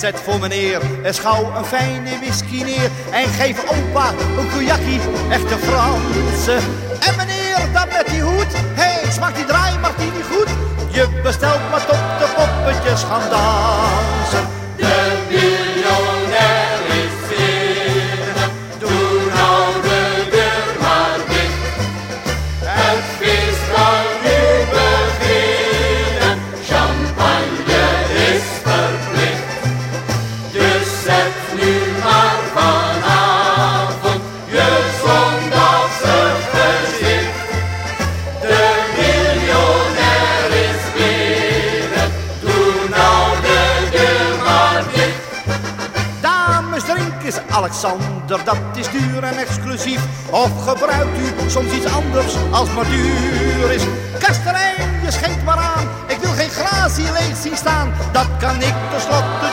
zet voor meneer en schouw een fijne whisky neer. En geef opa een kojakkie, echte Franse. En meneer, dat met die hoed, hé, smaakt die draai martini goed? Je bestelt maar tot de poppetjes gaan dansen. Alexander, dat is duur en exclusief. Of gebruikt u soms iets anders als maar duur is. Kasterijn, je schenkt maar aan, ik wil geen glaasje leeg zien staan. Dat kan ik tenslotte